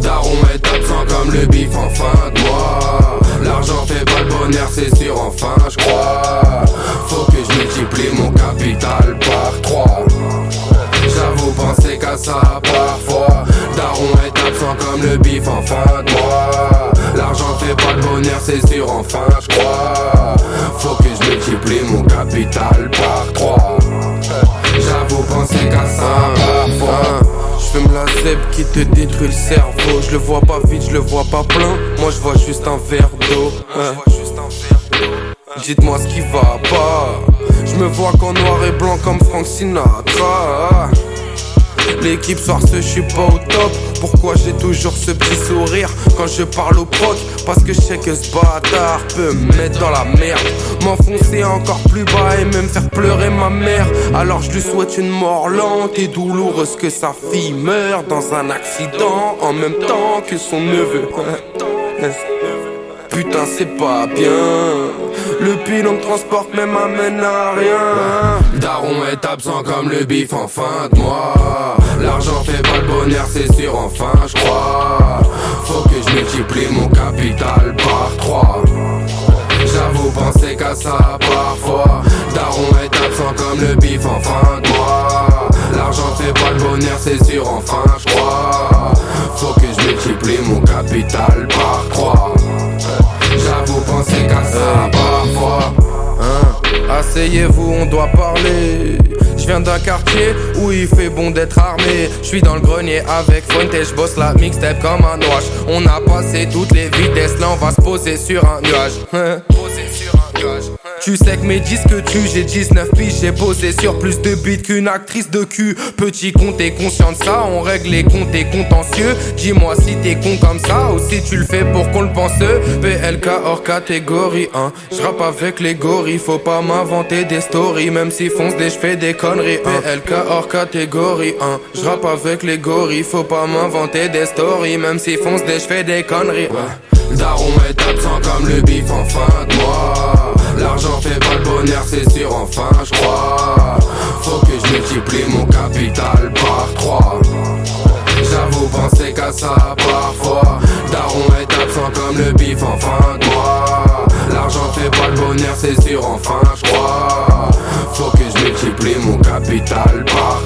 Daron est absent comme le bif en fin de mois. L'argent fait pas le bonheur c'est sûr enfin je crois. Faut que je multiplie mon capital par 3 J'avoue penser qu'à ça parfois. Daron est absent comme le bif en fin de mois. L'argent fait pas le bonheur c'est sûr enfin je crois. Faut que je multiplie mon J'fume la zeb qui te détruit le cerveau. Je le vois pas vite, je le vois pas plein. Moi je vois juste un verre d'eau. Dites-moi ce qui va pas. Je me vois qu'en noir et blanc comme Frank Sinatra. L'équipe soir ce je suis pas au top. Pourquoi j'ai toujours ce petit sourire quand je parle au proc Parce que je sais que ce bâtard peut me mettre dans la merde. M'enfoncer encore plus bas et même faire pleurer ma mère. Alors je lui souhaite une mort lente et douloureuse Que sa fille meure dans un accident. En même temps que son neveu. Putain c'est pas bien. Le pilon transporte mais m'amène à rien Daron est absent comme le bif en fin de mois. L'argent fait pas le bonheur, c'est sûr, enfin je crois. Faut que je multiplie mon capital par 3. J'avoue penser qu'à ça parfois. Daron est absent comme le bif en fin de mois. L'argent fait pas le bonheur, c'est sûr, enfin je crois. Faut que je multiplie mon capital par 3. Asseyez-vous, on doit parler. Je viens d'un quartier où il fait bon d'être armé. Je suis dans le grenier avec Fuente, je bosse la mixtape comme un noix. On a passé toutes les vitesses, là on va se poser sur un nuage. poser sur un nuage. Tu sais que mes disques tu j'ai 19 piges, j'ai posé sur plus de beats qu'une actrice de cul. Petit con, t'es conscient de ça, on règle les comptes et contentieux. Dis-moi si t'es con comme ça ou si tu le fais pour qu'on le pense. PLK hors catégorie 1. Je rappe avec les gorilles, faut pas m'inventer des stories, même si fonce des fais des conneries. PLK hors catégorie 1. Je rappe avec les gorilles, faut pas m'inventer des stories, même si fonce des fais des conneries. Daron est absent comme le bif en c'est sûr, enfin je crois. Faut que je multiplie mon capital par 3. J'avoue penser qu'à ça parfois. Daron est absent comme le bif en fin de. L'argent fait pas le bonheur, c'est sûr, enfin je crois. Faut que je multiplie mon capital par